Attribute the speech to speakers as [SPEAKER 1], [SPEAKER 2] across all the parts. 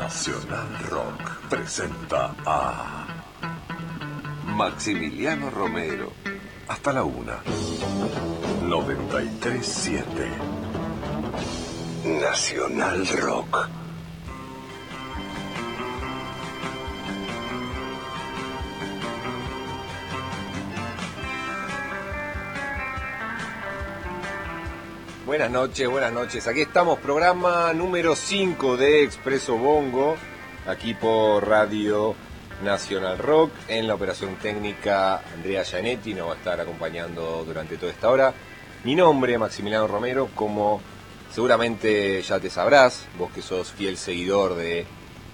[SPEAKER 1] Nacional Rock presenta a Maximiliano Romero. Hasta la una. 937 Nacional Rock.
[SPEAKER 2] Buenas noches, buenas noches. Aquí estamos, programa número 5 de Expreso Bongo, aquí por Radio Nacional Rock. En la operación técnica, Andrea Gianetti nos va a estar acompañando durante toda esta hora. Mi nombre, Maximiliano Romero, como seguramente ya te sabrás, vos que sos fiel seguidor de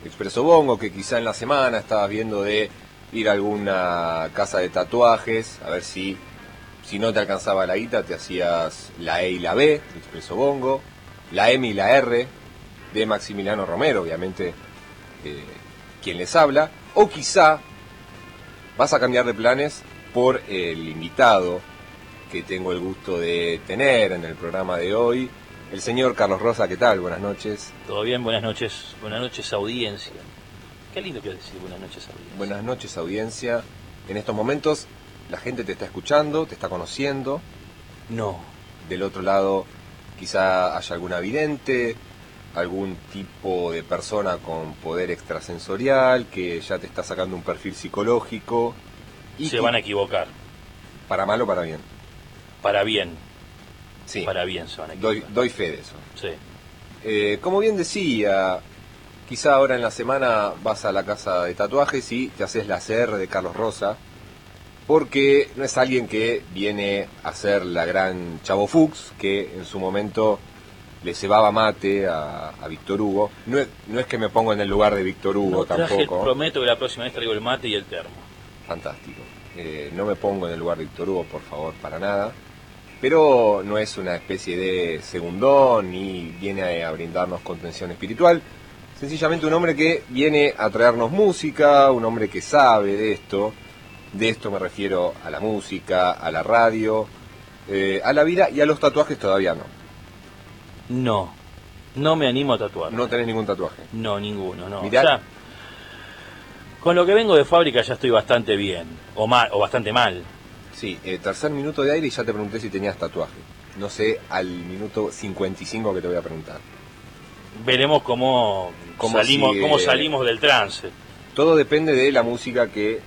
[SPEAKER 2] Expreso Bongo, que quizá en la semana estabas viendo de ir a alguna casa de tatuajes, a ver si si no te alcanzaba la guita, te hacías la E y la B de Expreso Bongo, la M y la R de Maximiliano Romero, obviamente eh, quien les habla, o quizá vas a cambiar de planes por el invitado que tengo el gusto de tener en el programa de hoy, el señor Carlos Rosa, ¿qué tal? Buenas noches.
[SPEAKER 3] Todo bien, buenas noches. Buenas noches, audiencia. Qué lindo que decir buenas noches, audiencia.
[SPEAKER 2] Buenas noches, audiencia. En estos momentos la gente te está escuchando, te está conociendo.
[SPEAKER 3] No.
[SPEAKER 2] Del otro lado, quizá haya algún vidente, algún tipo de persona con poder extrasensorial que ya te está sacando un perfil psicológico.
[SPEAKER 3] Y se van a equivocar.
[SPEAKER 2] ¿Para mal o para bien?
[SPEAKER 3] Para bien.
[SPEAKER 2] Sí.
[SPEAKER 3] Para bien se van a equivocar.
[SPEAKER 2] Doy, doy fe de eso.
[SPEAKER 3] Sí.
[SPEAKER 2] Eh, como bien decía, quizá ahora en la semana vas a la casa de tatuajes y te haces la CR de Carlos Rosa porque no es alguien que viene a ser la gran Chavo Fuchs, que en su momento le cebaba mate a, Víctor Hugo. No es, no es, que me pongo en el lugar de Víctor Hugo tampoco.
[SPEAKER 3] prometo que la próxima vez traigo el mate y el termo.
[SPEAKER 2] Fantástico. Eh, no me pongo en el lugar de Víctor Hugo, por favor, para nada. Pero no es una especie de segundón ni viene a brindarnos contención espiritual. Sencillamente un hombre que viene a traernos música, un hombre que sabe de esto de esto me refiero a la música, a la radio, eh, a la vida y a los tatuajes todavía no.
[SPEAKER 3] No, no me animo a tatuar.
[SPEAKER 2] ¿No tenés ningún tatuaje?
[SPEAKER 3] No, ninguno, no. con lo que vengo de fábrica ya estoy bastante bien, o, mal, o bastante mal.
[SPEAKER 2] Sí, eh, tercer minuto de aire y ya te pregunté si tenías tatuaje. No sé al minuto 55 que te voy a preguntar.
[SPEAKER 3] Veremos cómo, salimos, cómo salimos del trance.
[SPEAKER 2] Todo depende de la música que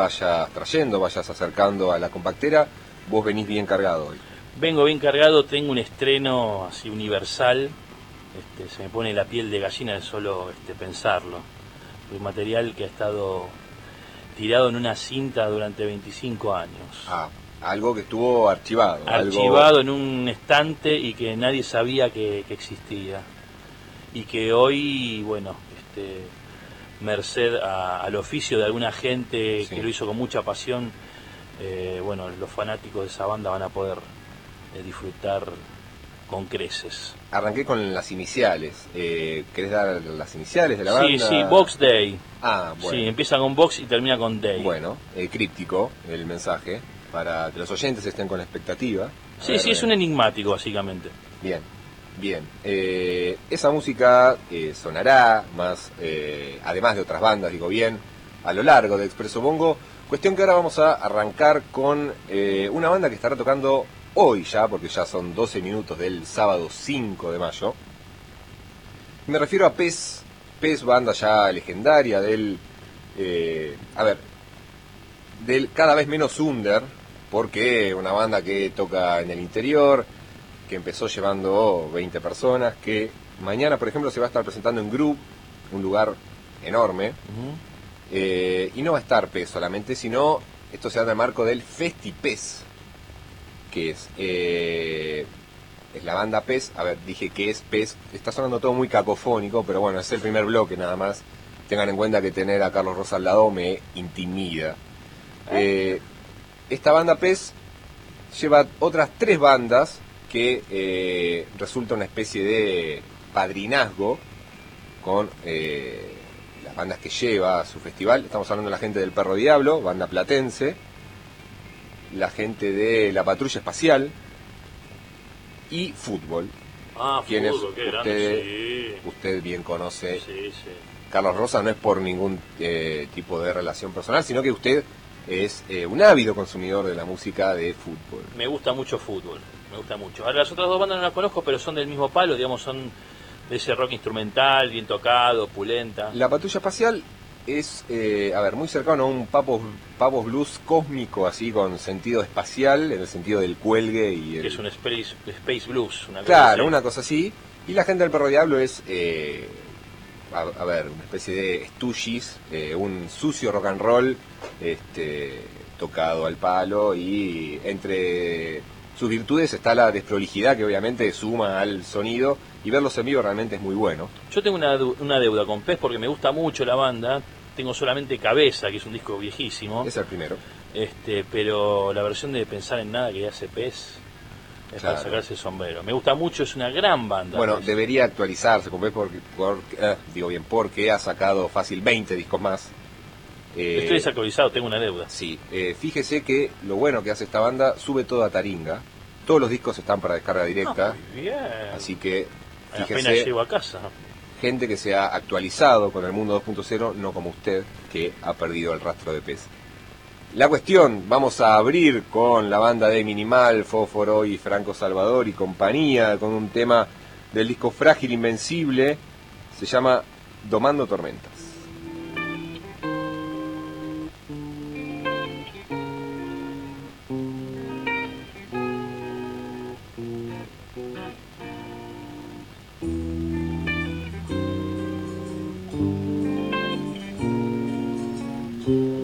[SPEAKER 2] vayas trayendo, vayas acercando a la compactera, vos venís bien cargado hoy.
[SPEAKER 3] Vengo bien cargado, tengo un estreno así universal, este, se me pone la piel de gallina de solo este, pensarlo. Un material que ha estado tirado en una cinta durante 25 años.
[SPEAKER 2] Ah, algo que estuvo archivado.
[SPEAKER 3] Archivado en un estante y que nadie sabía que, que existía. Y que hoy, bueno, este, merced al oficio de alguna gente que lo hizo con mucha pasión, eh, bueno, los fanáticos de esa banda van a poder eh, disfrutar con creces.
[SPEAKER 2] Arranqué con las iniciales. Eh, ¿Querés dar las iniciales de la banda?
[SPEAKER 3] Sí, sí, Box Day.
[SPEAKER 2] Ah, bueno.
[SPEAKER 3] Sí, empieza con Box y termina con Day.
[SPEAKER 2] Bueno, críptico el mensaje para que los oyentes estén con la expectativa.
[SPEAKER 3] sí, sí, es un enigmático básicamente.
[SPEAKER 2] Bien. Bien, eh, esa música eh, sonará más, eh, además de otras bandas, digo bien, a lo largo de Expreso Bongo. Cuestión que ahora vamos a arrancar con una banda que estará tocando hoy ya, porque ya son 12 minutos del sábado 5 de mayo. Me refiero a Pez, Pez, banda ya legendaria del, a ver, del cada vez menos under, porque una banda que toca en el interior, que empezó llevando 20 personas, que mañana, por ejemplo, se va a estar presentando en Group, un lugar enorme, eh, y no va a estar PES solamente, sino esto se da en el marco del FestiPES, que es, eh, es la banda PES, a ver, dije que es PES, está sonando todo muy cacofónico, pero bueno, es el primer bloque nada más, tengan en cuenta que tener a Carlos Rosa al lado me intimida. Eh, esta banda PES lleva otras tres bandas que eh, resulta una especie de padrinazgo con eh, las bandas que lleva a su festival. Estamos hablando de la gente del Perro Diablo, banda platense, la gente de la Patrulla Espacial y fútbol.
[SPEAKER 3] Ah,
[SPEAKER 2] quienes
[SPEAKER 3] fútbol, qué grande,
[SPEAKER 2] usted, usted bien conoce.
[SPEAKER 3] Sí, sí.
[SPEAKER 2] Carlos Rosa no es por ningún eh, tipo de relación personal, sino que usted es eh, un ávido consumidor de la música de fútbol.
[SPEAKER 3] Me gusta mucho fútbol, me gusta mucho. Ahora las otras dos bandas no las conozco, pero son del mismo palo, digamos, son de ese rock instrumental, bien tocado, pulenta.
[SPEAKER 2] La patrulla espacial es, eh, a ver, muy cercano a un papos, papos blues cósmico, así con sentido espacial, en el sentido del cuelgue y el...
[SPEAKER 3] Que es un space, space blues, una cosa
[SPEAKER 2] Claro, una cosa así. Y la gente del Perro Diablo es, eh, a, a ver, una especie de stooges, eh, un sucio rock and roll este, tocado al palo y entre sus virtudes está la desprolijidad que obviamente suma al sonido y verlos en vivo realmente es muy bueno.
[SPEAKER 3] Yo tengo una, una deuda con Pez porque me gusta mucho la banda. Tengo solamente Cabeza, que es un disco viejísimo.
[SPEAKER 2] Es el primero.
[SPEAKER 3] Este, pero la versión de Pensar en Nada que hace Pez es
[SPEAKER 2] Claro.
[SPEAKER 3] para sacarse el sombrero. Me gusta mucho, es una gran banda.
[SPEAKER 2] Bueno,
[SPEAKER 3] Pez.
[SPEAKER 2] debería actualizarse, como ves, porque, porque- eh, digo bien, porque ha sacado fácil 20 discos más. Eh,
[SPEAKER 3] Estoy desactualizado, tengo una deuda.
[SPEAKER 2] Sí, eh, fíjese que lo bueno que hace esta banda, sube todo a Taringa. Todos los discos están para descarga directa.
[SPEAKER 3] Ah, bien.
[SPEAKER 2] Así que,
[SPEAKER 3] Apenas
[SPEAKER 2] fíjese,
[SPEAKER 3] llego a casa.
[SPEAKER 2] gente que se ha actualizado con el mundo 2.0, no como usted, que ha perdido el rastro de pez. La cuestión, vamos a abrir con la banda de Minimal, Fósforo y Franco Salvador y compañía, con un tema del disco Frágil Invencible, se llama Domando Tormentas.
[SPEAKER 4] thank you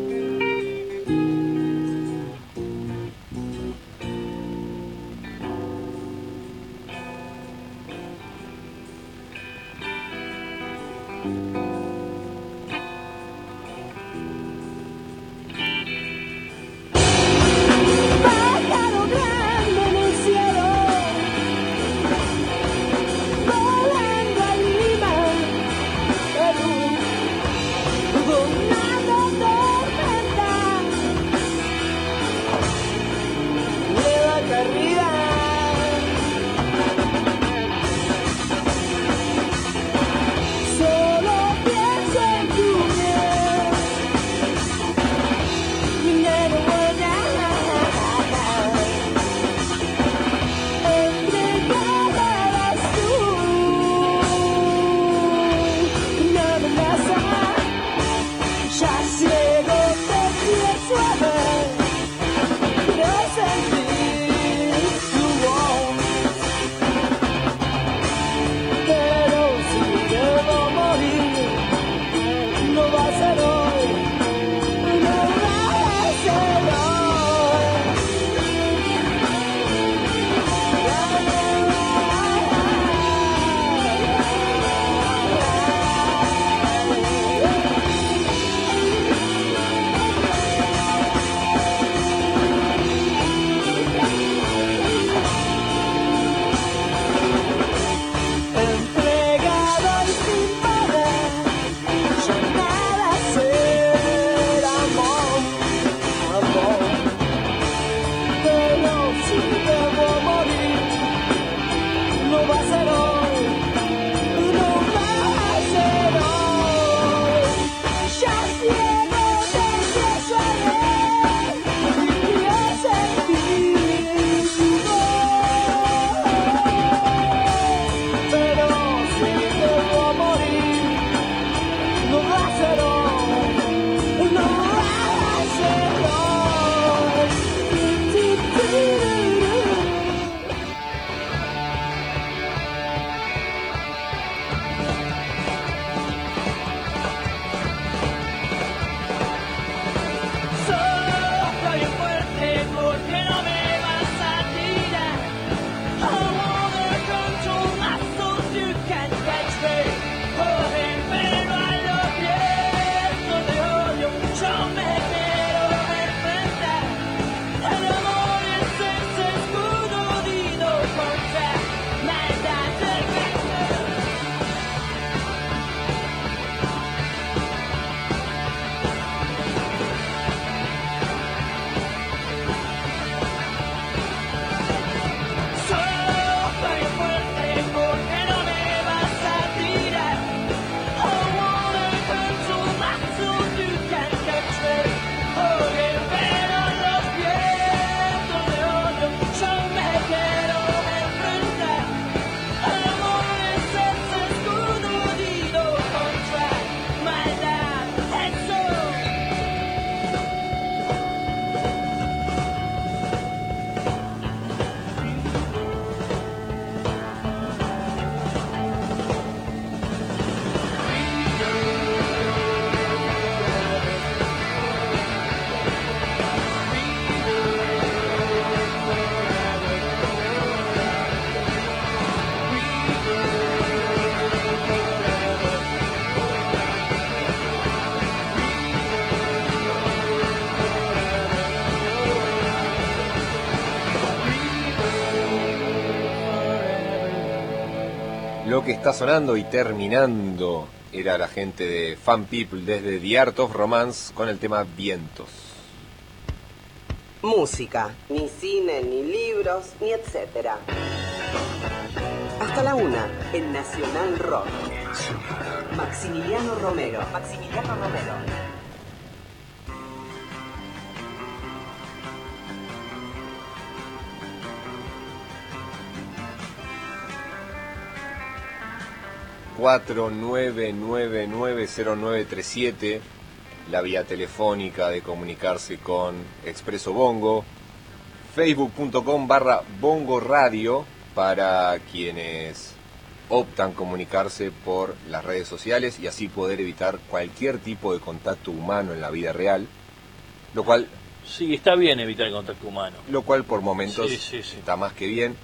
[SPEAKER 2] que está sonando y terminando era la gente de Fan People desde The Art of Romance con el tema Vientos.
[SPEAKER 5] Música, ni cine, ni libros, ni etcétera. Hasta la una, en Nacional Rock. Maximiliano Romero. Maximiliano Romero.
[SPEAKER 2] Siete la vía telefónica de comunicarse con Expreso Bongo, facebook.com barra Bongo Radio para quienes optan comunicarse por las redes sociales y así poder evitar cualquier tipo de contacto humano en la vida real, lo cual
[SPEAKER 3] Sí, está bien evitar el contacto humano.
[SPEAKER 2] lo cual por momentos
[SPEAKER 3] Sí, sí, sí.
[SPEAKER 2] está más que bien.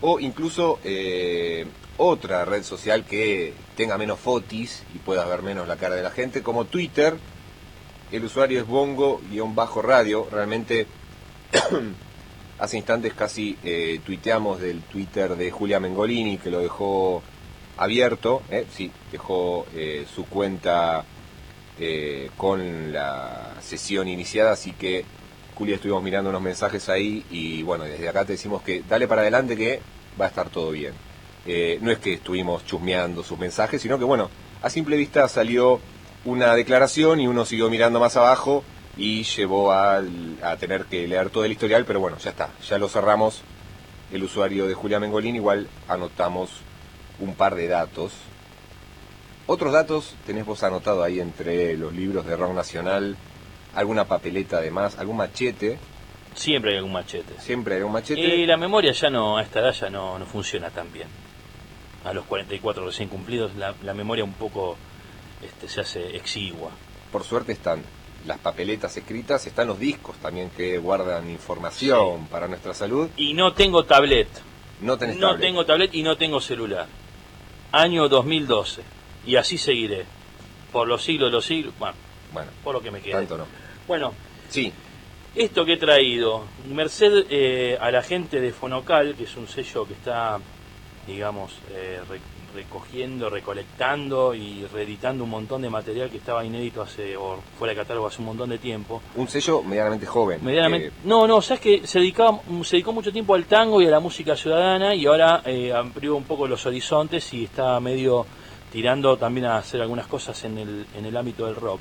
[SPEAKER 2] O incluso eh, otra red social que tenga menos fotis y puedas ver menos la cara de la gente, como Twitter. El usuario es bongo-radio. Realmente hace instantes casi eh, tuiteamos del Twitter de Julia Mengolini, que lo dejó abierto. eh, sí, dejó eh, su cuenta eh, con la sesión iniciada, así que Julia estuvimos mirando unos mensajes ahí y bueno, desde acá te decimos que dale para adelante que va a estar todo bien. Eh, no es que estuvimos chusmeando sus mensajes, sino que bueno, a simple vista salió una declaración y uno siguió mirando más abajo y llevó al- a, tener que leer todo el historial, pero bueno, ya está, ya lo cerramos. El usuario de Julia Mengolín, igual anotamos un par de datos. Otros datos tenés vos anotado ahí entre los libros de rock nacional, alguna papeleta además, algún machete,
[SPEAKER 3] Siempre hay algún machete.
[SPEAKER 2] siempre hay un machete.
[SPEAKER 3] Y la memoria ya no, a esta edad ya no, no funciona tan bien. A los 44 recién cumplidos, la, la memoria un poco este, se hace exigua.
[SPEAKER 2] Por suerte están las papeletas escritas, están los discos también que guardan información para nuestra salud.
[SPEAKER 3] Y no tengo tablet.
[SPEAKER 2] No tenés
[SPEAKER 3] No
[SPEAKER 2] tablet.
[SPEAKER 3] tengo tablet y no tengo celular. Año 2012. Y así seguiré. Por los siglos de los siglos. Bueno,
[SPEAKER 2] Bueno,
[SPEAKER 3] por lo que me quede.
[SPEAKER 2] tanto no.
[SPEAKER 3] Bueno,
[SPEAKER 2] Sí,
[SPEAKER 3] esto que he traído, merced eh, a la gente de Fonocal, que es un sello que está, digamos, eh, re- recogiendo, recolectando y reeditando un montón de material que estaba inédito hace, o fuera de catálogo hace un montón de tiempo.
[SPEAKER 2] un sello medianamente joven.
[SPEAKER 3] Medianamente.
[SPEAKER 2] que-
[SPEAKER 3] No, no, sabes que se dedicaba, se dedicó mucho tiempo al tango y a la música ciudadana y ahora eh, amplió un poco los horizontes y está medio tirando también a hacer algunas cosas en el, en el ámbito del rock.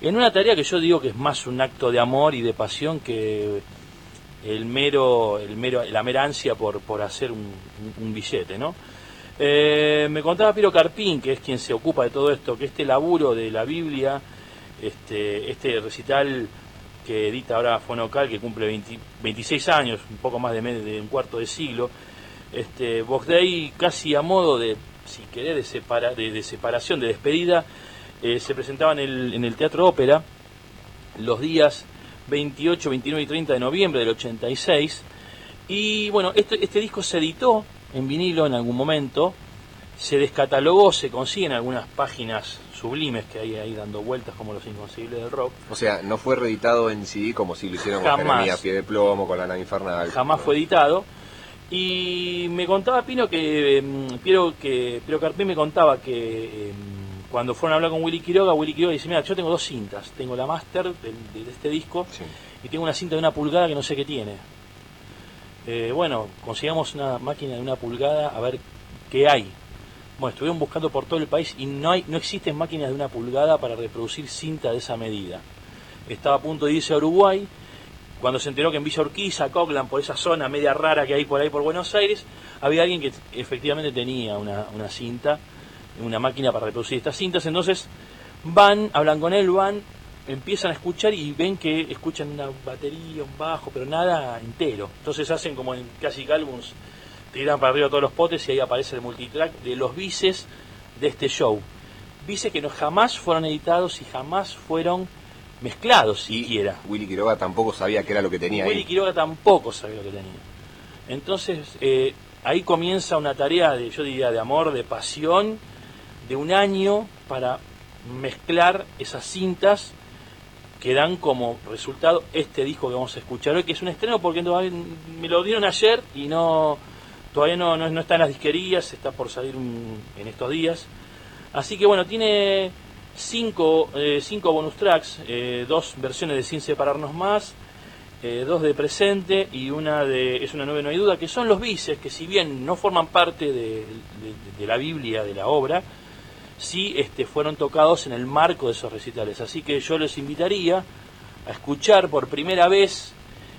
[SPEAKER 3] En una tarea que yo digo que es más un acto de amor y de pasión que el mero, el mero, la mera ansia por, por hacer un, billete, ¿no? Eh, me contaba Piro Carpín, que es quien se ocupa de todo esto, que este laburo de la Biblia, este, este recital que edita ahora Fonocal, que cumple 20 26 años, un poco más de, un cuarto de siglo, este, Day casi a modo de, si querés, de, separa- de separación, de despedida, eh, se presentaba en el, en el Teatro Ópera los días 28, 29 y 30 de noviembre del 86. Y bueno, este, este disco se editó en vinilo en algún momento, se descatalogó, se consigue en algunas páginas sublimes que hay ahí dando vueltas como los inconcebibles del rock.
[SPEAKER 2] O sea, no fue reeditado en CD como si lo hicieron con. Jeremías Pie de Plomo, con la nave infernal.
[SPEAKER 3] jamás fue editado. Y me contaba Pino que, mm, Piero, que Piero Carpé me contaba que em, cuando fueron a hablar con Willy Quiroga, Willy Quiroga dice, mira, yo tengo dos cintas, tengo la máster del- de, este disco
[SPEAKER 2] Sí.
[SPEAKER 3] y tengo una cinta de una pulgada que no sé qué tiene. Eh, bueno, consigamos una máquina de una pulgada a ver qué hay. Bueno, estuvieron buscando por todo el país y no hay, no existen máquinas de una pulgada para reproducir cinta de esa medida. Estaba a punto de irse a Uruguay, cuando se enteró que en Villa Urquiza, Cockland, por esa zona media rara que hay por ahí por Buenos Aires, había alguien que efectivamente tenía una, una cinta, una máquina para reproducir estas cintas. Entonces van, hablan con él, van, empiezan a escuchar y ven que escuchan una batería, un bajo, pero nada entero. Entonces hacen como en Classic Albums, tiran para arriba todos los potes y ahí aparece el multitrack de los bices de este show. Bices que no jamás fueron editados y jamás fueron mezclados siquiera.
[SPEAKER 2] Willy Quiroga tampoco sabía qué era lo que tenía
[SPEAKER 3] Willy
[SPEAKER 2] ahí.
[SPEAKER 3] Quiroga tampoco sabía lo que tenía. Entonces, eh, ahí comienza una tarea de, yo diría, de amor, de pasión, de un año para mezclar esas cintas que dan como resultado este disco que vamos a escuchar hoy, que es un estreno porque me lo dieron ayer y no, Todavía no, no, no está en las disquerías, está por salir un- en estos días. Así que bueno, tiene cinco, eh, cinco bonus tracks, eh, dos versiones de Sin Separarnos Más, eh, dos de presente y una de Es una nube no hay duda, que son los bices, que si bien no forman parte de- de la Biblia, de la obra, sí este, fueron tocados en el marco de esos recitales. Así que yo les invitaría a escuchar por primera vez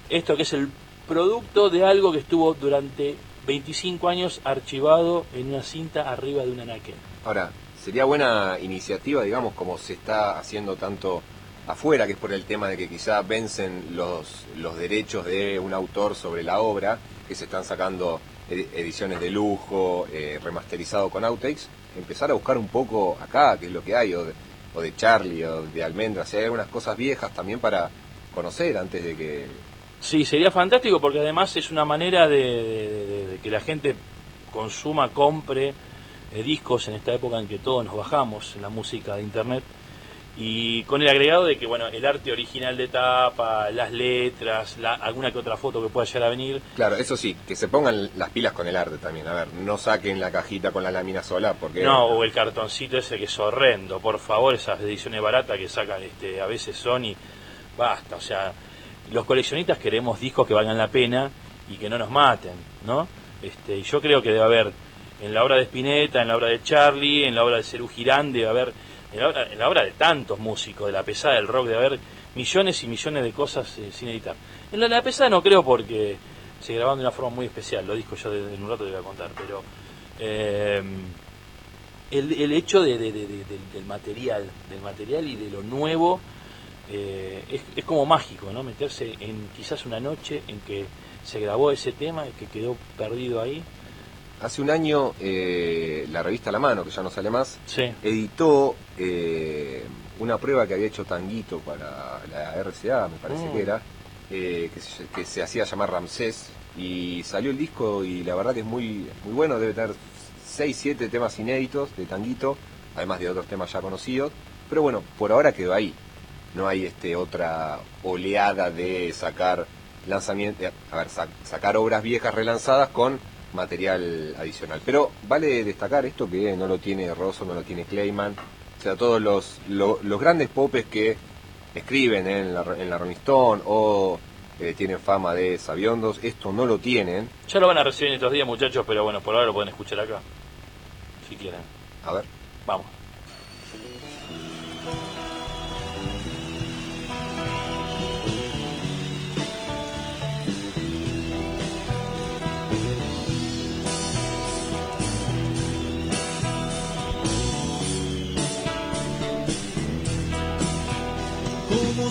[SPEAKER 3] esto que es el producto de algo que estuvo durante 25 años archivado en una cinta arriba de un anaquel.
[SPEAKER 2] Ahora, sería buena iniciativa, digamos, como se está haciendo tanto afuera, que es por el tema de que quizá vencen los, los derechos de un autor sobre la obra, que se están sacando edi- ediciones de lujo, eh, remasterizado con outtakes, empezar a buscar un poco acá, qué es lo que hay, o de, o de Charlie, o de Almendra, si hay algunas cosas viejas también para conocer antes de que...
[SPEAKER 3] Sí, sería fantástico porque además es una manera de, que la gente consuma, compre eh, discos en esta época en que todos nos bajamos la música de internet y con el agregado de que bueno el arte original de tapa, las letras, la- alguna que otra foto que pueda llegar a venir,
[SPEAKER 2] Claro, eso sí, que se pongan las pilas con el arte también, a ver, no saquen la cajita con la lámina sola, porque...
[SPEAKER 3] no o el cartoncito ese que es horrendo, por favor esas ediciones baratas que sacan este a veces Sony, basta, o sea los coleccionistas queremos discos que valgan la pena y que no nos maten, ¿no? Este, y yo creo que debe haber en la obra de Spinetta, en la obra de Charlie, en la obra de Cerú Girán, debe haber, en la, obra, de tantos músicos, de la pesada del rock, debe haber millones y millones de cosas eh, sin editar. En la, pesada no creo porque se grabaron de una forma muy especial, lo disco yo de- en un rato te voy a contar, pero eh, el, el hecho de, de- de- de- del, material, del material y de lo nuevo, eh, es, es como mágico, ¿no? Meterse en quizás una noche en que se grabó ese tema que quedó perdido ahí.
[SPEAKER 2] Hace un año eh, la revista La Mano, que ya no sale más,
[SPEAKER 3] Sí.
[SPEAKER 2] editó eh, una prueba que había hecho Tanguito para la RCA, me parece
[SPEAKER 3] Mm.
[SPEAKER 2] que era, eh, que, se, que se hacía llamar Ramsés, y salió el disco y la verdad que es muy, muy bueno, debe tener 6, 7 temas inéditos de Tanguito, además de otros temas ya conocidos, pero bueno, por ahora quedó ahí. No hay este otra oleada de sacar lanzamientos, a ver, sa- sacar obras viejas relanzadas con material adicional. Pero vale destacar esto que no lo tiene Rosso, no lo tiene Clayman, o sea, todos los, lo- los grandes popes que escriben en la, en la Rolling Stone o eh, tienen fama de sabiondos, esto no lo tienen.
[SPEAKER 3] Ya lo van a recibir en estos días, muchachos, pero bueno, por ahora lo pueden escuchar acá. Si quieren.
[SPEAKER 2] A ver.
[SPEAKER 3] Vamos.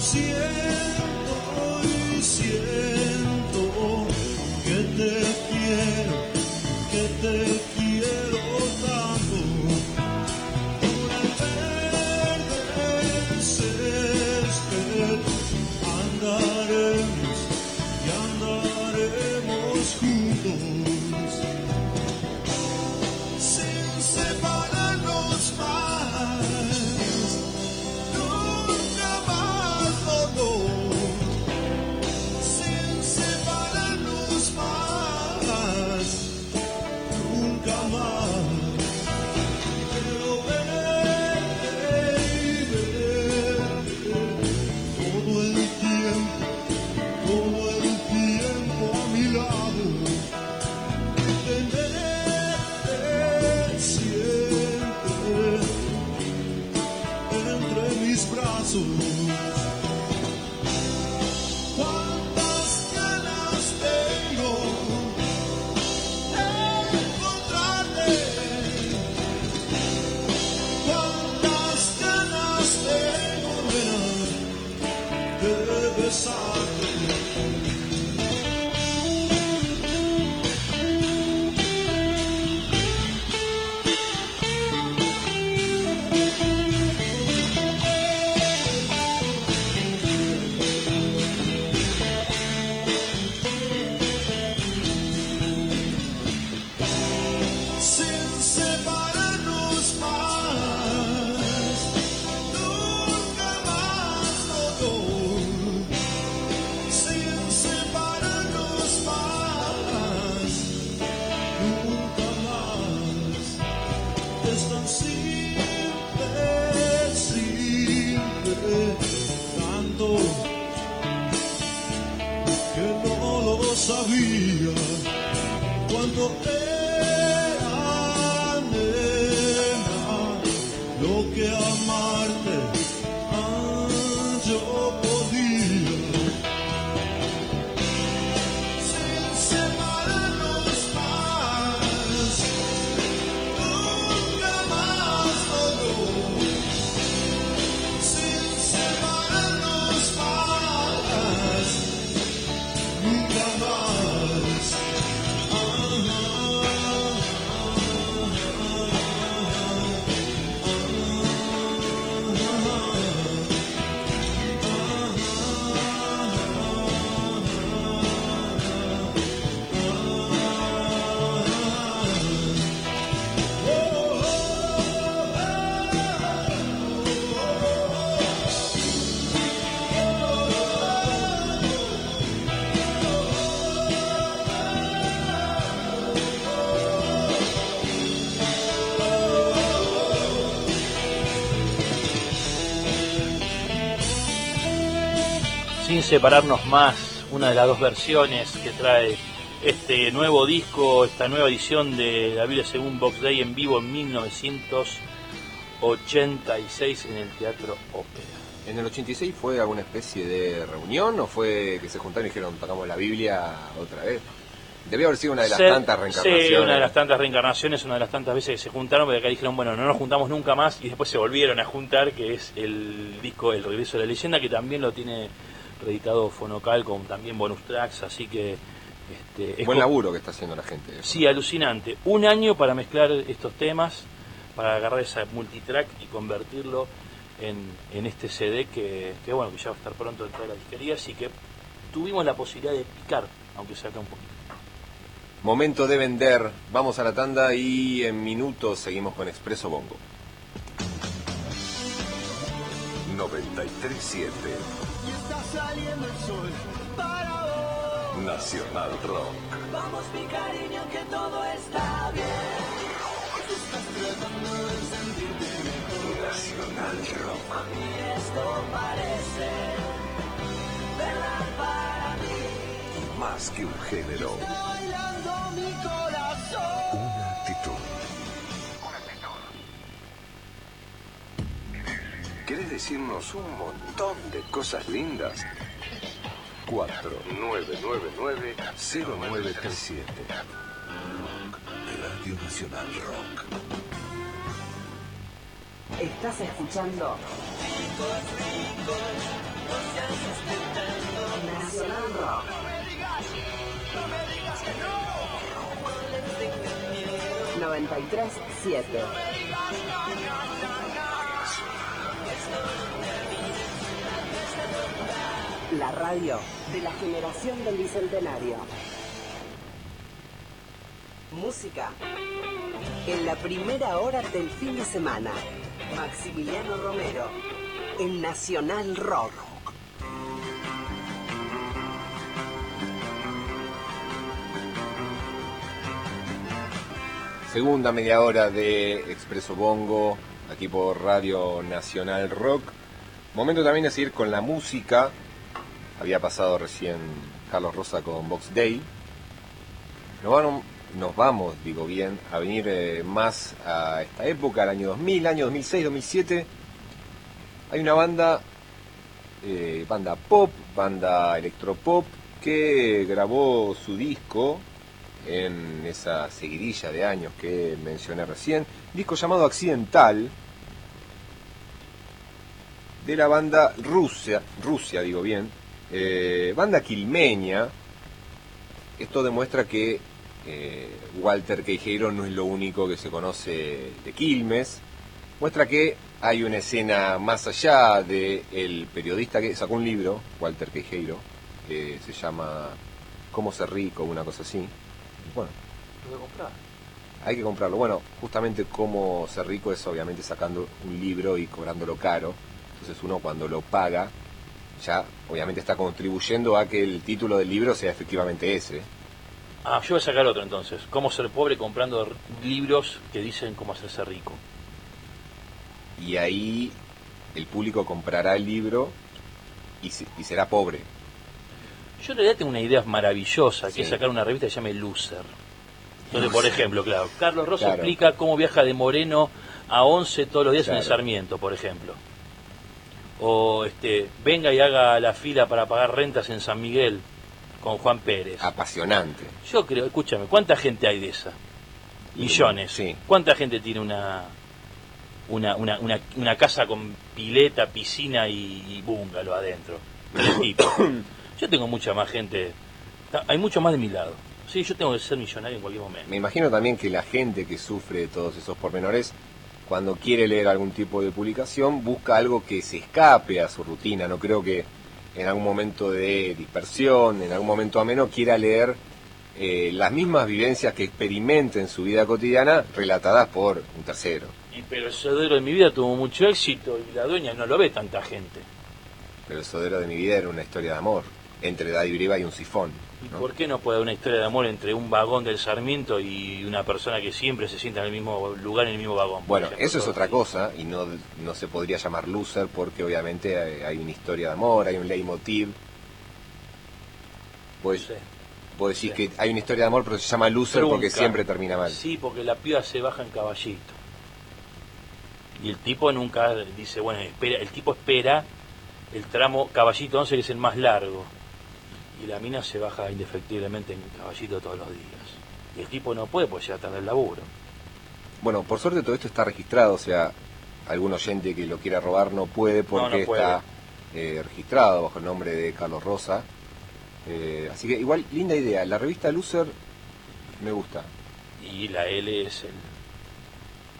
[SPEAKER 6] Siento y siento que te quiero, que te de Sin separarnos más,
[SPEAKER 3] una de las dos versiones que trae este nuevo disco, esta nueva edición de la Biblia según Box Day en vivo en 1986 en el Teatro Ópera.
[SPEAKER 2] ¿En el 86 fue alguna especie de reunión o fue que se juntaron y dijeron tocamos la Biblia otra vez? Debía haber sido una de las
[SPEAKER 3] Se-
[SPEAKER 2] tantas reencarnaciones.
[SPEAKER 3] Sí, una de las tantas reencarnaciones, una de las tantas veces que se juntaron, porque acá dijeron, bueno, no nos juntamos nunca más, y después se volvieron a juntar, que es el disco El Regreso de la Leyenda, que también lo tiene reeditado Fonocal con también bonus tracks, así que... Este, es
[SPEAKER 2] Buen laburo que está haciendo la gente.
[SPEAKER 3] Sí, alucinante. Un año para mezclar estos temas, para agarrar esa multitrack y convertirlo en, en este CD que, que, bueno, que ya va a estar pronto en todas las disquerías y que tuvimos la posibilidad de picar, aunque sea acá un poquito.
[SPEAKER 2] Momento de vender. Vamos a la tanda y en minutos seguimos con Expreso Bongo.
[SPEAKER 1] 937 Nacional Rock.
[SPEAKER 4] Vamos mi cariño que todo está bien.
[SPEAKER 1] Nacional Rock.
[SPEAKER 4] Esto parece verdad para mí.
[SPEAKER 1] Más que un género,
[SPEAKER 4] Bailando mi corazón.
[SPEAKER 1] una actitud. ¿Querés decirnos un montón de cosas lindas? 4999-0937. Radio Nacional Rock.
[SPEAKER 5] Estás escuchando Nacional Rock. 93.7 La radio de la generación del Bicentenario. Música en la primera hora del fin de semana. Maximiliano Romero en Nacional Rock.
[SPEAKER 2] Segunda media hora de Expreso Bongo, aquí por Radio Nacional Rock. Momento también de seguir con la música. Había pasado recién Carlos Rosa con Box Day. Nos, vamos, digo bien, a venir eh, más a esta época, al año 2000, año 2006, 2007. Hay una banda, eh, banda pop, banda electropop, que grabó su disco en esa seguidilla de años que mencioné recién, disco llamado Accidental, de la banda Rusia, Rusia digo bien, eh, banda quilmeña. Esto demuestra que eh, Walter Queijeiro no es lo único que se conoce de Quilmes. Muestra que hay una escena más allá del periodista que sacó un libro, Walter Queijeiro, que se llama Cómo ser rico, una cosa así. Bueno,
[SPEAKER 3] Lo de comprar.
[SPEAKER 2] hay que comprarlo. Bueno, justamente cómo ser rico es obviamente sacando un libro y cobrándolo caro. Entonces uno cuando lo paga, ya obviamente está contribuyendo a que el título del libro sea efectivamente ese.
[SPEAKER 3] Ah, yo voy a sacar otro entonces. Cómo ser pobre comprando libros que dicen cómo hacerse rico.
[SPEAKER 2] Y ahí el público comprará el libro y, se- y será pobre.
[SPEAKER 3] Yo en realidad tengo una idea maravillosa, que
[SPEAKER 2] Sí.
[SPEAKER 3] es sacar una revista que se llame Loser. Entonces, por ejemplo, claro, Carlos
[SPEAKER 2] Claro.
[SPEAKER 3] explica cómo viaja de Moreno a 11 todos los días en el. Sarmiento, por ejemplo. O este, venga y haga la fila para pagar rentas en San Miguel con Juan Pérez.
[SPEAKER 2] Apasionante.
[SPEAKER 3] Yo creo, escúchame, ¿cuánta gente hay de esa? Millones.
[SPEAKER 2] Sí.
[SPEAKER 3] ¿Cuánta gente tiene una una, una, una, una casa con pileta, piscina y, y búngalo adentro? Yo tengo mucha más gente. Hay mucho más de mi lado. Sí, yo tengo que ser millonario en cualquier momento.
[SPEAKER 2] Me imagino también que la gente que sufre de todos esos pormenores, cuando quiere leer algún tipo de publicación, busca algo que se escape a su rutina. No creo que en algún momento de dispersión, en algún momento ameno, quiera leer eh, las mismas vivencias que experimenta en su vida cotidiana, relatadas por un tercero.
[SPEAKER 3] Y, pero el sodero de mi vida tuvo mucho éxito y la dueña no lo ve tanta gente.
[SPEAKER 2] Pero el sodero de mi vida era una historia de amor, entre Daddy Brieva y un sifón.
[SPEAKER 3] ¿Y por qué no puede haber una historia de amor entre un vagón del Sarmiento y una persona que siempre se sienta en el mismo lugar, en el mismo vagón?
[SPEAKER 2] Bueno,
[SPEAKER 3] ejemplo,
[SPEAKER 2] eso es otra cosa y no, no se podría llamar loser porque obviamente hay, hay una historia de amor, hay un leitmotiv. Pues,
[SPEAKER 3] Sí.
[SPEAKER 2] vos decís
[SPEAKER 3] Sí.
[SPEAKER 2] que hay una historia de amor pero se llama loser porque siempre termina mal.
[SPEAKER 3] Sí, porque la piba se baja en caballito. Y el tipo nunca dice, bueno, espera, el tipo espera el tramo caballito 11 que es el más largo. Y la mina se baja indefectiblemente en caballito todos los días. Y el tipo no puede porque llega tarde el laburo.
[SPEAKER 2] Bueno, por suerte todo esto está registrado, o sea, algún oyente que lo quiera robar no puede porque
[SPEAKER 3] no puede.
[SPEAKER 2] está eh, registrado bajo el nombre de Carlos Rosa. Eh, así que igual, linda idea. La revista Loser me gusta.
[SPEAKER 3] Y la L es el...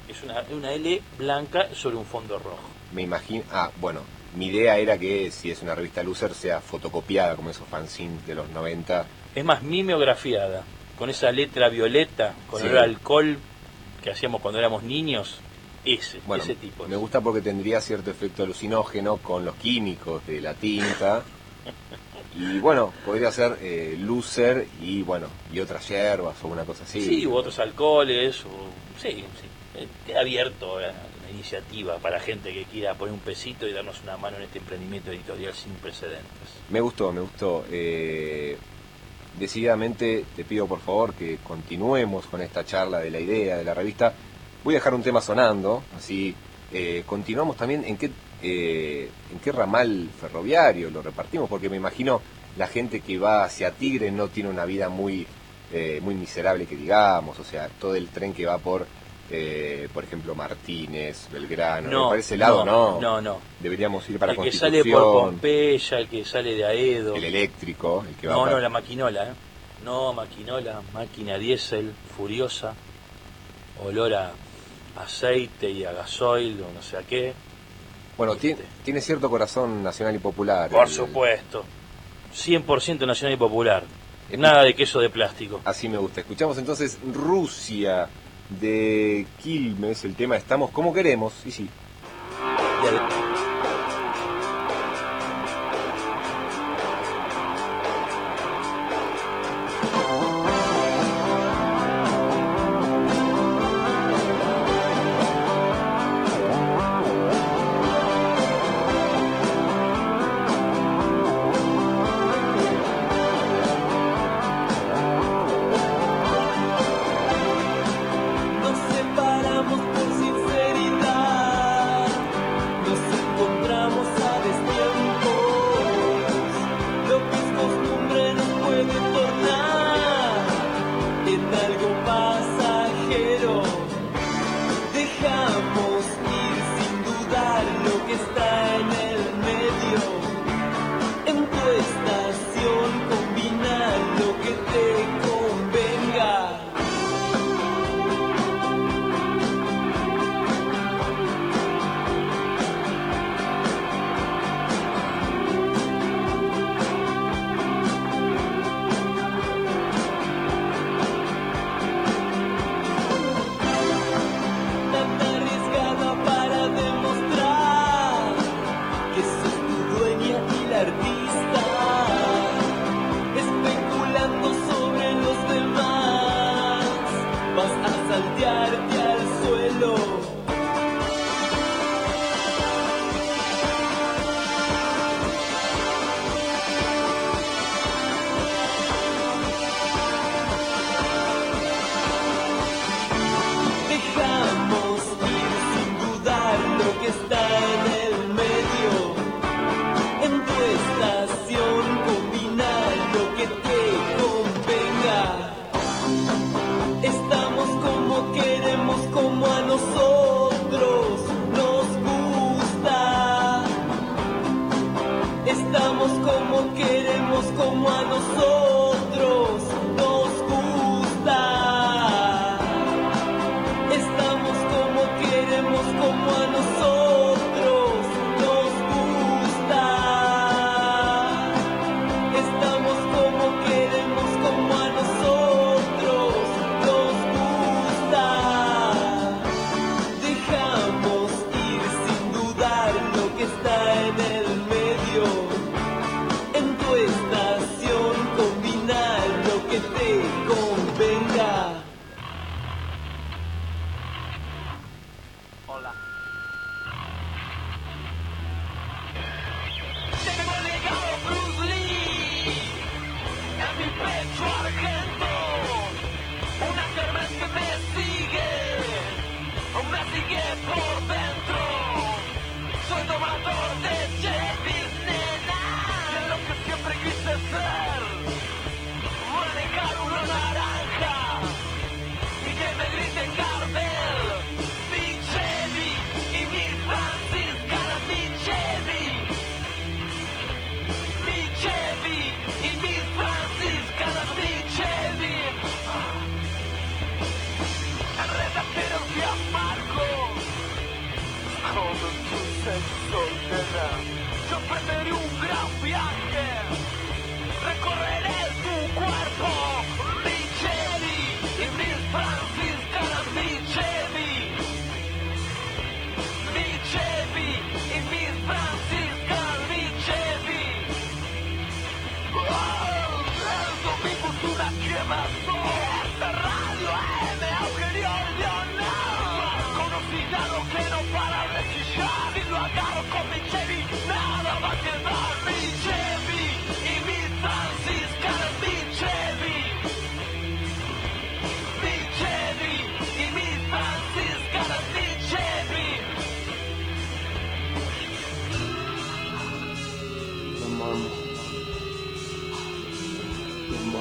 [SPEAKER 3] Es una, una L blanca sobre un fondo rojo.
[SPEAKER 2] Me imagino... Ah, bueno, mi idea era que si es una revista Loser sea fotocopiada como esos fanzines de los 90.
[SPEAKER 3] Es más mimeografiada, con esa letra violeta, con
[SPEAKER 2] Sí.
[SPEAKER 3] el alcohol que hacíamos cuando éramos niños. Ese,
[SPEAKER 2] Bueno,
[SPEAKER 3] ese tipo.
[SPEAKER 2] me gusta porque tendría cierto efecto alucinógeno con los químicos de la tinta. Y bueno, podría ser eh, loser y bueno, y otras hierbas o una cosa así.
[SPEAKER 3] Sí, u otros alcoholes, o... sí, sí. Queda abierto eh, iniciativa para gente que quiera poner un pesito y darnos una mano en este emprendimiento editorial sin precedentes.
[SPEAKER 2] Me gustó, me gustó. Eh, decididamente te pido por favor que continuemos con esta charla de la idea de la revista. Voy a dejar un tema sonando, así eh, continuamos también en qué, eh, en qué ramal ferroviario lo repartimos, porque me imagino la gente que va hacia Tigre no tiene una vida muy, muy miserable que digamos, o sea, todo el tren que va por, eh, por ejemplo, Martínez, Belgrano, por ese lado no,
[SPEAKER 3] No, no.
[SPEAKER 2] Deberíamos ir para
[SPEAKER 3] el que
[SPEAKER 2] Constitución,
[SPEAKER 3] sale por Pompeya, el que sale de Aedo.
[SPEAKER 2] el eléctrico, el que va
[SPEAKER 3] No,
[SPEAKER 2] para-
[SPEAKER 3] no, la maquinola, ¿eh? No, maquinola, máquina diésel, furiosa, olor a aceite y a gasoil o no sé a qué.
[SPEAKER 2] Bueno,
[SPEAKER 3] Este.
[SPEAKER 2] tiene, tiene cierto corazón nacional y popular.
[SPEAKER 3] Por
[SPEAKER 2] el-
[SPEAKER 3] supuesto. 100% nacional y popular.
[SPEAKER 2] El-
[SPEAKER 3] Nada de queso de plástico.
[SPEAKER 2] Así me gusta. Escuchamos entonces Rusia de Quilmes, el tema Estamos como queremos. Y sí,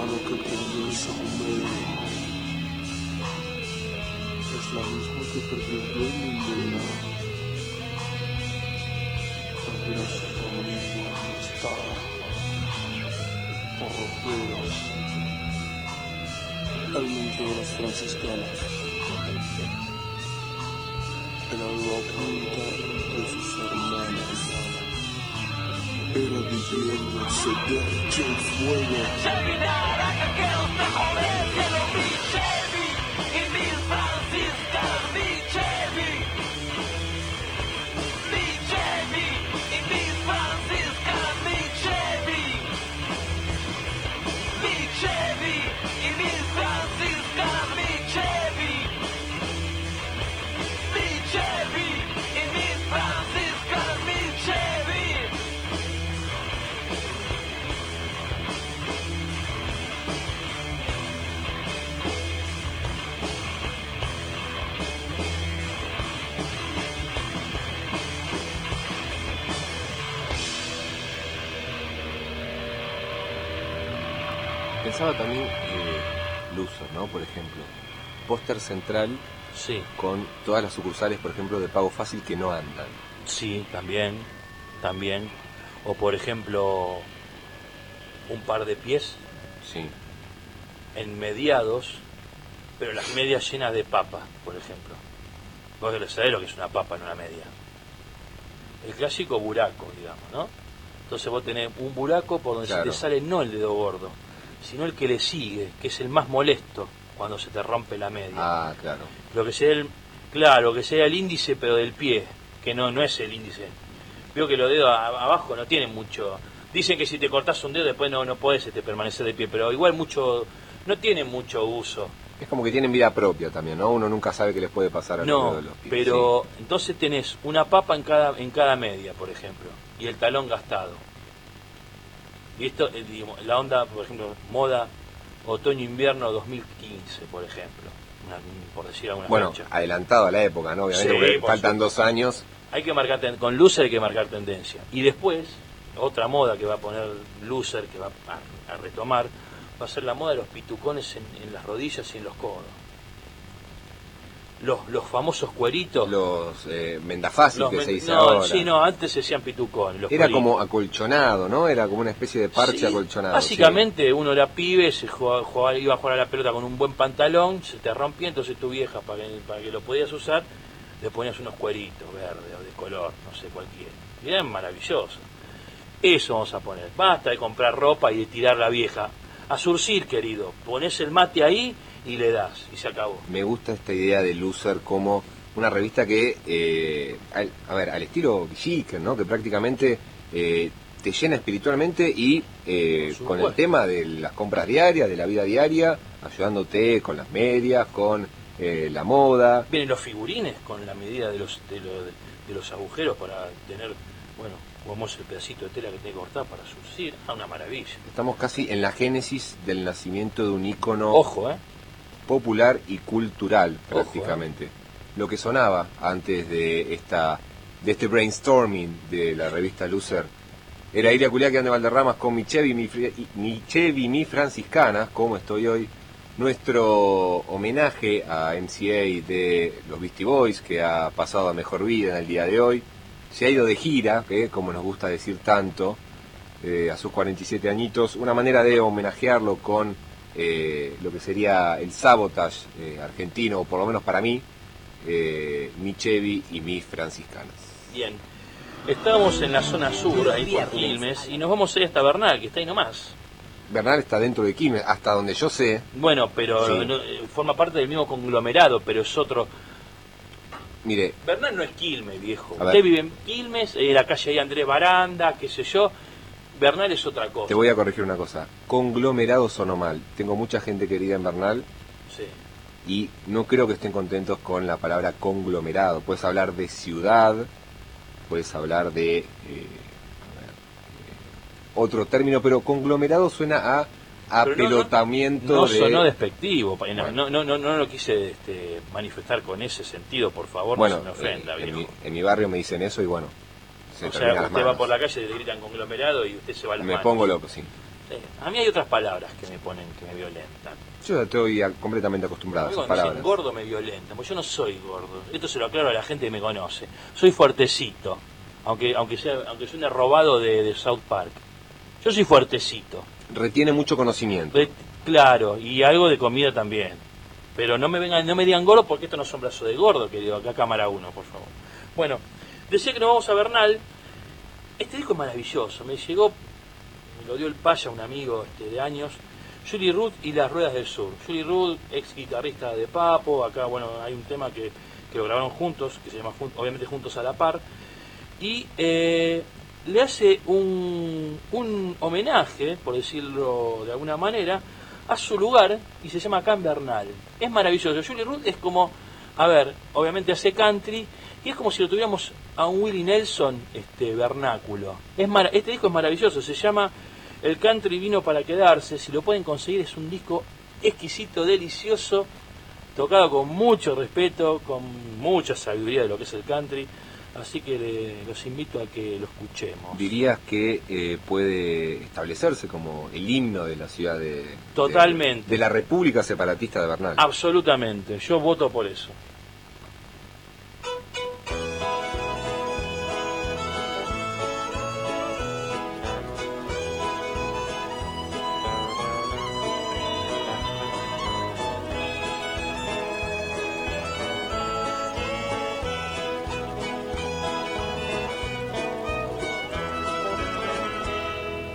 [SPEAKER 7] la mano que perdió esa mujer es la misma que perdió el dueño en Luna. También su familia no está por romperos. El mundo de las franciscanas. El oculta entre sus hermanas era viviendo se derritió el fuego.
[SPEAKER 2] También eh, ¿no? Por ejemplo. Póster central
[SPEAKER 3] Sí,
[SPEAKER 2] con todas las sucursales, por ejemplo, de pago fácil que no andan.
[SPEAKER 3] sí, también, también. O por ejemplo, un par de pies
[SPEAKER 2] Sí.
[SPEAKER 3] en mediados, pero las medias llenas de papa, por ejemplo. Vos sabés lo que es una papa en una media. El clásico buraco, digamos, ¿no? Entonces vos tenés un buraco por donde
[SPEAKER 2] Claro.
[SPEAKER 3] se te sale no el dedo gordo, sino el que le sigue, que es el más molesto cuando se te rompe la media.
[SPEAKER 2] Ah, claro.
[SPEAKER 3] Lo que sea el, claro, que sea el índice pero del pie, que no, no es el índice. Veo que los dedos a- abajo no tienen mucho. Dicen que si te cortás un dedo después no, no podés este, permanecer de pie, pero igual mucho, no tienen mucho uso.
[SPEAKER 2] Es como que tienen vida propia también, ¿no? Uno nunca sabe qué les puede pasar a
[SPEAKER 3] No,
[SPEAKER 2] de los pies.
[SPEAKER 3] pero entonces tenés una papa en cada, en cada media, por ejemplo, y el talón gastado. Y esto, eh, digamos, la onda, por ejemplo, moda otoño-invierno 2015, por ejemplo, una- por decir alguna
[SPEAKER 2] Bueno,
[SPEAKER 3] fecha.
[SPEAKER 2] adelantado a la época, ¿no? Obviamente,
[SPEAKER 3] Sí,
[SPEAKER 2] porque
[SPEAKER 3] por
[SPEAKER 2] faltan
[SPEAKER 3] supuesto.
[SPEAKER 2] dos años
[SPEAKER 3] Hay que marcar ten- con Loser hay que marcar tendencia. Y después, otra moda que va a poner Loser, que va a, a retomar, va a ser la moda de los pitucones en, en las rodillas y en los codos. Los, los famosos cueritos.
[SPEAKER 2] Los eh,
[SPEAKER 3] los
[SPEAKER 2] que
[SPEAKER 3] men-
[SPEAKER 2] se dice
[SPEAKER 3] no,
[SPEAKER 2] ahora.
[SPEAKER 3] sí, no, antes se decían pitucones. los
[SPEAKER 2] Era
[SPEAKER 3] cueritos.
[SPEAKER 2] como acolchonado, ¿no? Era como una especie de parche
[SPEAKER 3] Sí,
[SPEAKER 2] acolchonado.
[SPEAKER 3] Básicamente uno era pibe, se jugaba- jugaba- iba a jugar a la pelota con un buen pantalón, se te rompía, entonces tu vieja, para que, para que lo podías usar, le ponías unos cueritos verdes o de color, no sé cualquiera. Y eran maravillosos. Eso vamos a poner. Basta de comprar ropa y de tirar la vieja. A surcir, querido. Pones el mate ahí y le das. Y se acabó.
[SPEAKER 2] Me gusta esta idea de Loser como una revista que, eh, al- a ver, al estilo Villiquen, ¿no? Que prácticamente eh, te llena espiritualmente y eh, con el tema de las compras diarias, de la vida diaria, ayudándote con las medias, con eh, la moda.
[SPEAKER 3] Vienen los figurines con la medida de los, de, lo- de los agujeros para tener, bueno, como es el pedacito de tela que tiene que cortar para surcir. Ah, una maravilla.
[SPEAKER 2] Estamos casi en la génesis del nacimiento de un ícono
[SPEAKER 3] Ojo, ¿eh?
[SPEAKER 2] Popular y cultural
[SPEAKER 3] Ojo, eh.
[SPEAKER 2] prácticamente. Lo que sonaba antes de esta de este brainstorming de la revista Loser era Iria Culiacán de Valderramas con mi Chevy, mi, mi Chevy, mi franciscana, como estoy hoy. Nuestro homenaje a MCA de los Beastie Boys, que ha pasado a mejor vida en el día de hoy. Se ha ido de gira, que como nos gusta decir tanto, eh, a sus 47 añitos, una manera de homenajearlo con eh, lo que sería el sabotage eh, argentino, o por lo menos para mí, eh, mi Chevy y mis franciscanas.
[SPEAKER 3] Bien. Estamos en la zona sur, ahí por Quilmes, y nos vamos a ir hasta Bernal, que está ahí nomás.
[SPEAKER 2] Bernal está dentro de Quilmes, hasta donde yo sé,
[SPEAKER 3] Bueno, pero
[SPEAKER 2] Sí.
[SPEAKER 3] no- eh, forma parte del mismo conglomerado, pero es otro.
[SPEAKER 2] mire,
[SPEAKER 3] Bernal no es Quilmes, viejo. Usted vive en Quilmes, en la calle ahí Andrés Baranda, qué sé yo. Bernal es otra cosa.
[SPEAKER 2] te voy a corregir una cosa, conglomerado sonó mal, tengo mucha gente querida en Bernal
[SPEAKER 3] Sí.
[SPEAKER 2] y no creo que estén contentos con la palabra conglomerado, puedes hablar de ciudad, puedes hablar de... eh, a ver, eh, otro término, pero conglomerado suena a
[SPEAKER 3] Pero no- no-
[SPEAKER 2] apelotamiento
[SPEAKER 3] No
[SPEAKER 2] de...
[SPEAKER 3] sonó despectivo,
[SPEAKER 2] Bueno.
[SPEAKER 3] no, no, no, no lo quise este, manifestar con ese sentido, por favor,
[SPEAKER 2] Bueno,
[SPEAKER 3] no se me ofenda,
[SPEAKER 2] eh, en, mi,
[SPEAKER 3] viejo.
[SPEAKER 2] en mi barrio me dicen eso y bueno, se
[SPEAKER 3] O sea, usted va por la calle y le gritan conglomerado y usted se va a las
[SPEAKER 2] Me
[SPEAKER 3] manos.
[SPEAKER 2] pongo loco, sí.
[SPEAKER 3] A mí hay otras palabras que me ponen, que me violentan.
[SPEAKER 2] Yo estoy a- completamente acostumbrado a esas
[SPEAKER 3] cuando me dicen
[SPEAKER 2] palabras.
[SPEAKER 3] gordo me violentan, porque yo no soy gordo. Esto se lo aclaro a la gente que me conoce. Soy fuertecito, aunque aunque sea aunque suene robado de, de South Park. Yo soy fuertecito.
[SPEAKER 2] Retiene mucho conocimiento.
[SPEAKER 3] Claro, y algo de comida también. Pero no me vengan, no me digan gordo porque esto no son brazos de gordo, querido. Acá cámara uno, por favor. Bueno, decía que nos vamos a Bernal. Este disco es maravilloso. Me llegó, me lo dio el paya, un amigo este, de años. Julie Ruth y las Ruedas del Sur. Julie Ruth, ex guitarrista de Papo. Acá, bueno, hay un tema que, que lo grabaron juntos, que se llama obviamente Juntos a la Par. Y eh, le hace un, un homenaje, por decirlo de alguna manera, a su lugar y se llama Can Bernal. Es maravilloso. Julie Ruth es como, a ver, obviamente hace country y es como si lo tuviéramos a un Willie Nelson este vernáculo. Es este disco es maravilloso, se llama El Country vino para quedarse. Si lo pueden conseguir es un disco exquisito, delicioso, tocado con mucho respeto, con mucha sabiduría de lo que es el country. Así que le- los invito a que lo escuchemos.
[SPEAKER 2] Dirías que eh, puede establecerse como el himno de la ciudad de... de-
[SPEAKER 3] Totalmente.
[SPEAKER 2] De, la República Separatista de Bernal.
[SPEAKER 3] Absolutamente, yo voto por eso.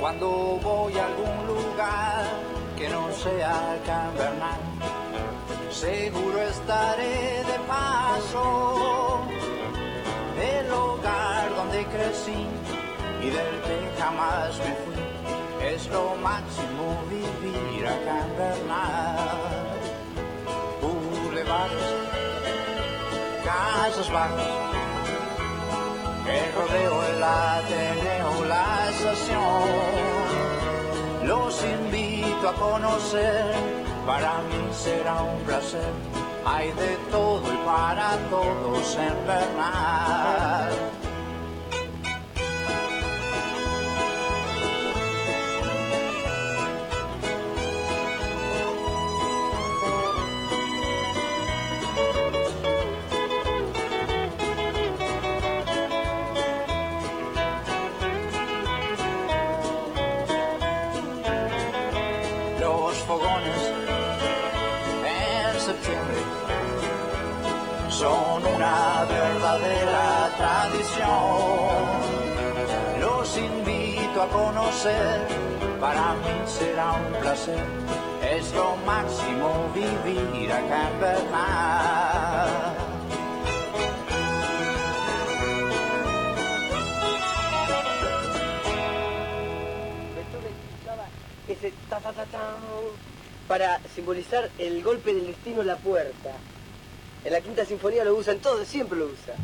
[SPEAKER 8] Cuando voy a algún lugar que no sea Cambernal, seguro estaré de paso. El hogar donde crecí y del que jamás me fui, es lo máximo vivir acá en Bernal. Bulevares, casas bajas, el rodeo, el Ateneo, la estación. Los invito a conocer, para mí será un placer. Hay de todo y para todos en Bernal. A conocer, para mí será un placer. Es lo máximo vivir acá en Bernal.
[SPEAKER 9] Ese ta ta ta para simbolizar el golpe del destino en la puerta. En la quinta sinfonía lo usan todos, siempre lo usa.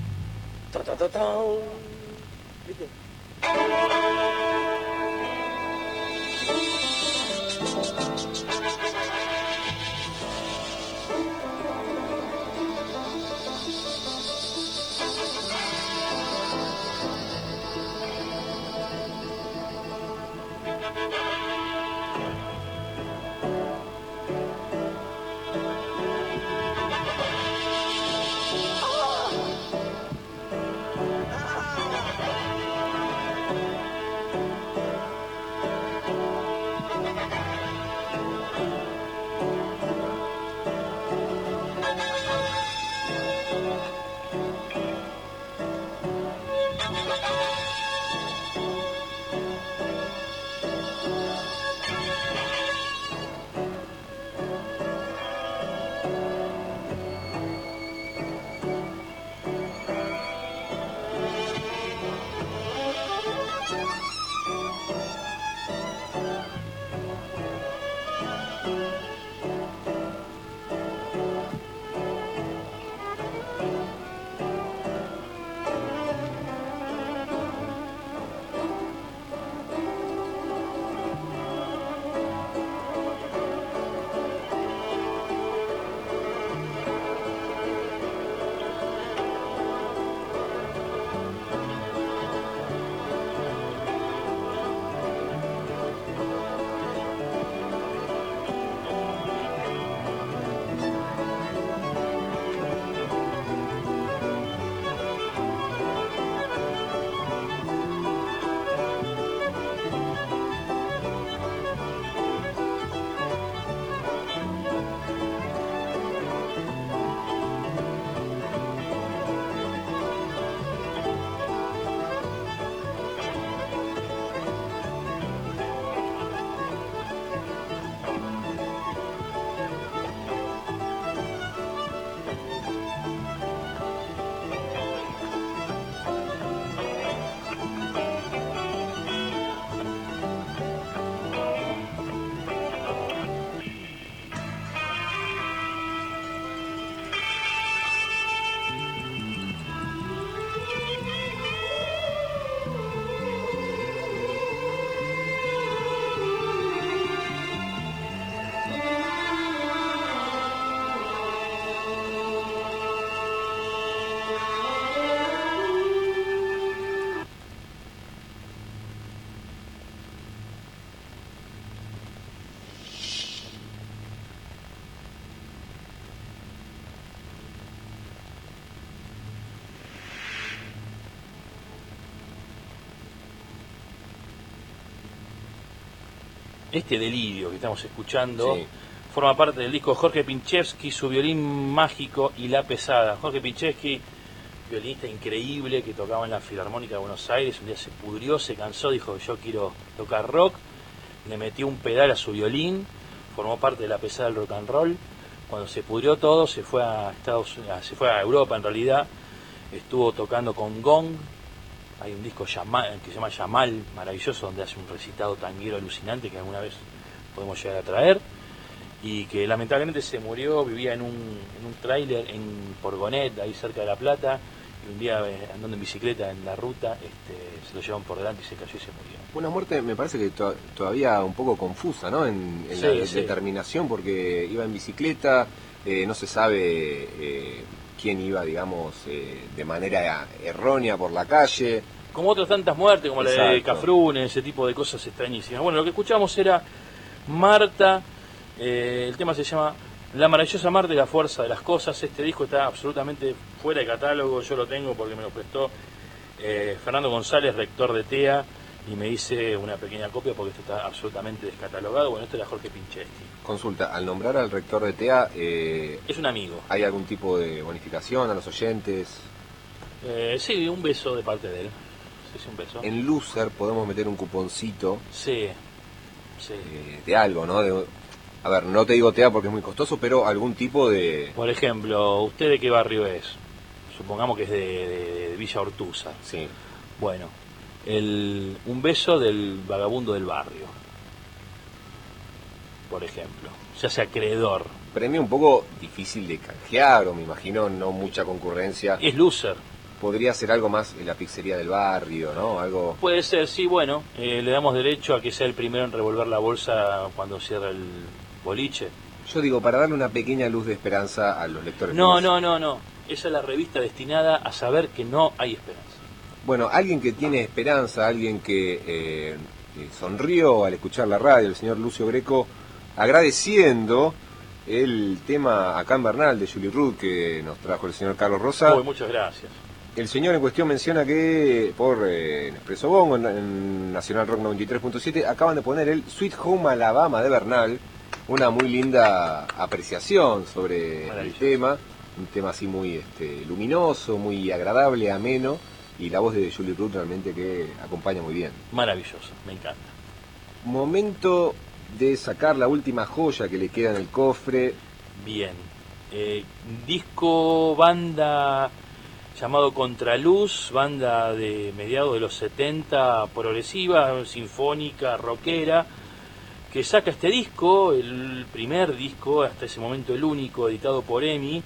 [SPEAKER 9] Ta ta. ¿Viste?
[SPEAKER 3] Este delirio que estamos escuchando
[SPEAKER 2] Sí.
[SPEAKER 3] forma parte del disco Jorge Pinchevsky, su violín mágico y la pesada. Jorge Pinchevsky, violinista increíble que tocaba en la Filarmónica de Buenos Aires, un día se pudrió, se cansó, dijo yo quiero tocar rock, le metió un pedal a su violín, formó parte de la pesada del rock and roll. Cuando se pudrió todo, se fue a Estados se fue a Europa en realidad, estuvo tocando con Gong, hay un disco Yamal- que se llama Yamal, maravilloso, donde hace un recitado tanguero alucinante que alguna vez podemos llegar a traer. Y que lamentablemente se murió, vivía en un, en un tráiler en Porgonet, ahí cerca de La Plata. Y un día eh, andando en bicicleta en la ruta, este, se lo llevaron por delante y se cayó y se murió.
[SPEAKER 2] Una muerte me parece que to- todavía un poco confusa, ¿no? En, en
[SPEAKER 3] Sí,
[SPEAKER 2] la
[SPEAKER 3] sí.
[SPEAKER 2] determinación, porque iba en bicicleta, eh, no se sabe eh, quién iba, digamos, eh, de manera errónea por la calle.
[SPEAKER 3] Como otras tantas muertes, como la de. Cafrune, ese tipo de cosas extrañísimas. Bueno, lo que escuchamos era Marta, eh, el tema se llama La maravillosa Marta y la fuerza de las cosas. Este disco está absolutamente fuera de catálogo, yo lo tengo porque me lo prestó eh, Fernando González, rector de TEA, y me hice una pequeña copia porque esto está absolutamente descatalogado. Bueno, esto era Jorge Pinchetti.
[SPEAKER 2] Consulta, al nombrar al rector de TEA, eh,
[SPEAKER 3] Es un amigo.
[SPEAKER 2] ¿hay algún tipo de bonificación a los oyentes?
[SPEAKER 3] Eh, sí, un beso de parte de él. Sí, sí, un beso.
[SPEAKER 2] En Loser podemos meter un cuponcito
[SPEAKER 3] Sí, sí.
[SPEAKER 2] eh, de algo, ¿no? De- a ver, no te digo TEA porque es muy costoso, pero algún tipo de...
[SPEAKER 3] Por ejemplo, ¿usted de qué barrio es? Supongamos que es de, de- de Villa Ortuza.
[SPEAKER 2] Sí.
[SPEAKER 3] Bueno, el, un beso del vagabundo del barrio. Por ejemplo. Ya sea acreedor.
[SPEAKER 2] Premio un poco difícil de canjear, o me imagino no mucha concurrencia.
[SPEAKER 3] Es loser.
[SPEAKER 2] Podría ser algo más en la pizzería del barrio, ¿no? Algo...
[SPEAKER 3] Puede ser, sí, bueno. eh, le damos derecho a que sea el primero en revolver la bolsa cuando cierra el boliche.
[SPEAKER 2] Yo digo, para darle una pequeña luz de esperanza a los lectores.
[SPEAKER 3] No, no, no, no. Esa es la revista destinada a saber que no hay esperanza.
[SPEAKER 2] Bueno, alguien que tiene esperanza, alguien que eh, eh, sonrió al escuchar la radio, el señor Lucio Greco, agradeciendo el tema acá en Bernal de Julie Ruth que nos trajo el señor Carlos Rosa.
[SPEAKER 3] Muchas gracias.
[SPEAKER 2] El señor en cuestión menciona que por eh, en Expreso Bongo, en, en Nacional Rock 93.7, acaban de poner el Sweet Home Alabama de Bernal, una muy linda apreciación sobre el tema, un tema así muy este, luminoso, muy agradable, ameno, y la voz de Julie Ruth realmente que acompaña muy bien.
[SPEAKER 3] Maravilloso, me encanta.
[SPEAKER 2] Momento de sacar la última joya que le queda en el cofre.
[SPEAKER 3] Bien. Eh, disco, banda llamado Contraluz, banda de mediados de los 70, progresiva, sinfónica, rockera, que saca este disco, el primer disco, hasta ese momento el único, editado por EMI.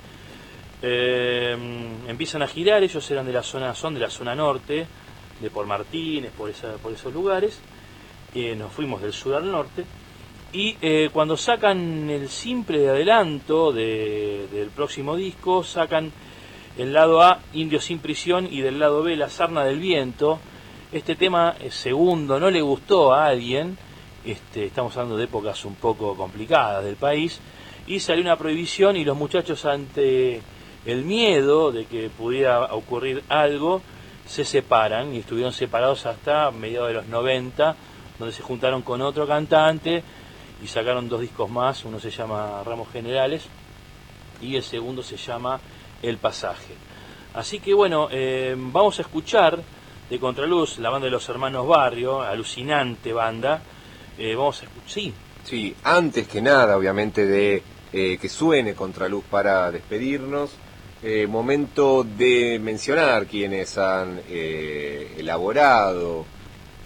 [SPEAKER 3] Eh, empiezan a girar, ellos eran de la zona, son de la zona norte, de por Martínez, por, esa, por esos lugares. Eh, nos fuimos del sur al norte. Y eh, cuando sacan el simple de adelanto de- del próximo disco, sacan el lado A, Indio sin prisión, y del lado B, La sarna del viento. Este tema, eh, segundo, no le gustó a alguien, este, estamos hablando de épocas un poco complicadas del país, y salió una prohibición y los muchachos ante el miedo de que pudiera ocurrir algo, se separan y estuvieron separados hasta mediados de los 90, donde se juntaron con otro cantante y sacaron dos discos más, uno se llama Ramos Generales y el segundo se llama El Pasaje. Así que bueno, eh, vamos a escuchar de Contraluz, la banda de los hermanos Barrio, alucinante banda. Eh, vamos a escuchar, sí,
[SPEAKER 2] Sí, antes que nada, obviamente, de eh, que suene Contraluz para despedirnos, eh, momento de mencionar quienes han eh, elaborado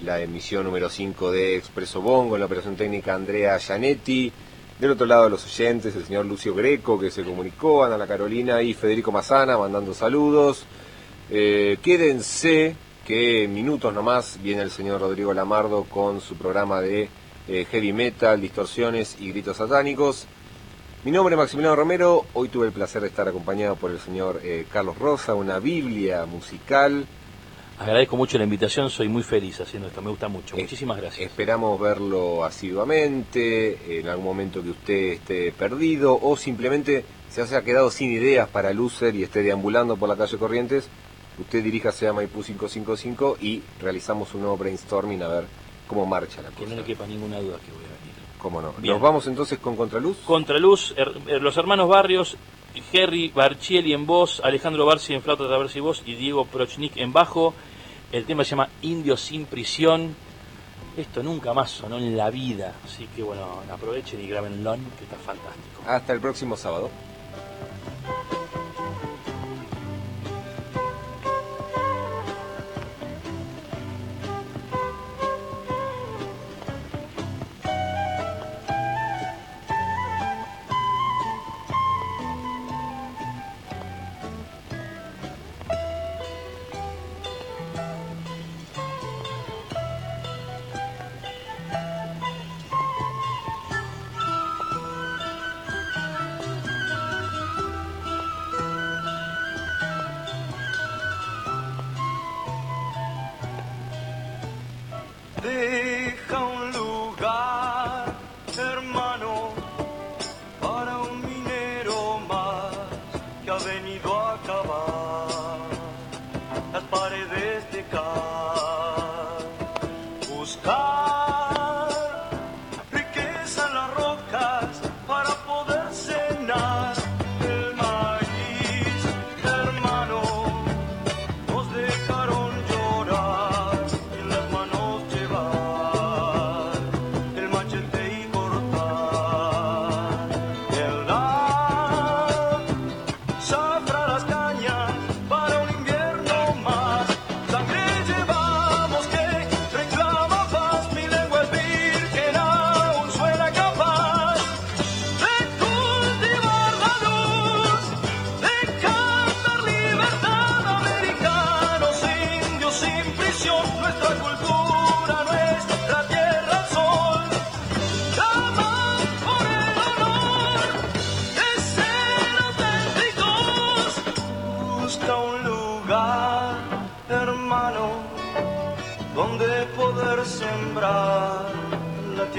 [SPEAKER 2] la emisión número 5 de Expreso Bongo, en la operación técnica Andrea Gianetti, del otro lado los oyentes, el señor Lucio Greco, que se comunicó, Ana Carolina y Federico Mazana, mandando saludos. Eh, quédense, que minutos nomás viene el señor Rodrigo Lamardo con su programa de heavy metal, distorsiones y gritos satánicos. Mi nombre es Maximiliano Romero, hoy tuve el placer de estar acompañado por el señor eh, Carlos Rosa, una biblia musical.
[SPEAKER 3] agradezco mucho la invitación, soy muy feliz haciendo esto, me gusta mucho.
[SPEAKER 2] Eh,
[SPEAKER 3] Muchísimas gracias.
[SPEAKER 2] Esperamos verlo asiduamente, en algún momento que usted esté perdido o simplemente se haya quedado sin ideas para Lucer y esté deambulando por la calle Corrientes. Usted diríjase a Maipú 555 y realizamos un nuevo brainstorming a ver cómo marcha la
[SPEAKER 3] Que
[SPEAKER 2] cosa.
[SPEAKER 3] no le quepa ninguna duda que voy a venir.
[SPEAKER 2] ¿Cómo no?
[SPEAKER 3] Bien.
[SPEAKER 2] Nos vamos entonces con Contraluz.
[SPEAKER 3] Contraluz, her- her- los hermanos Barrios, Jerry Barchieli en voz, Alejandro Barci en flauta traversa y voz y Diego Prochnik en bajo. El tema se llama Indio sin prisión. Esto nunca más sonó en la vida, así que bueno, aprovechen y grabenlo, que está fantástico.
[SPEAKER 2] Hasta el próximo sábado.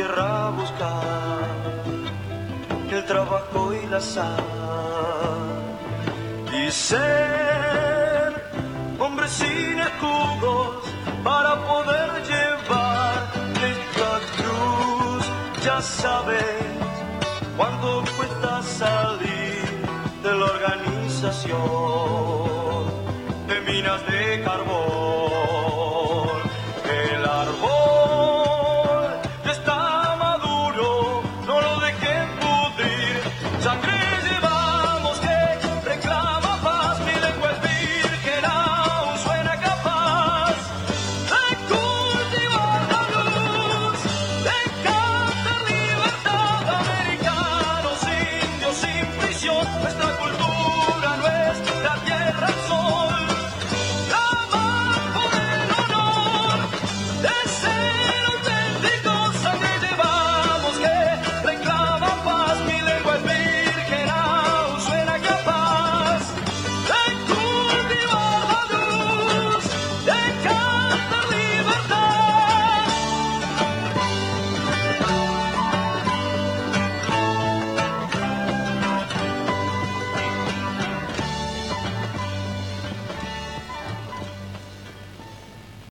[SPEAKER 6] Tierra, buscar el trabajo y la sal y ser hombre sin escudos para poder llevar esta cruz. Ya sabes cuánto cuesta salir de la organización de minas de carbón.